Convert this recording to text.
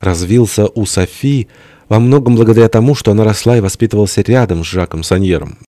развился у Софи во многом благодаря тому, что она росла и воспитывалась рядом с Жаком Саньером.